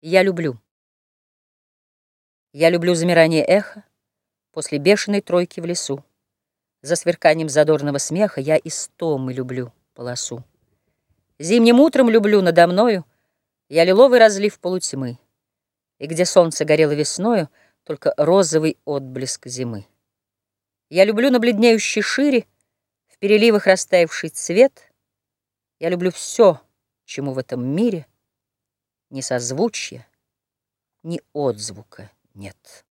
Я люблю. Я люблю замирание эха После бешеной тройки в лесу. За сверканием задорного смеха Я истомы люблю полосу. Зимним утром люблю надо мною Я лиловый разлив полутьмы, И где солнце горело весною Только розовый отблеск зимы. Я люблю на бледнеющей шире В переливах растаявший цвет. Я люблю все, чему в этом мире — ни созвучья, ни отзвука нет.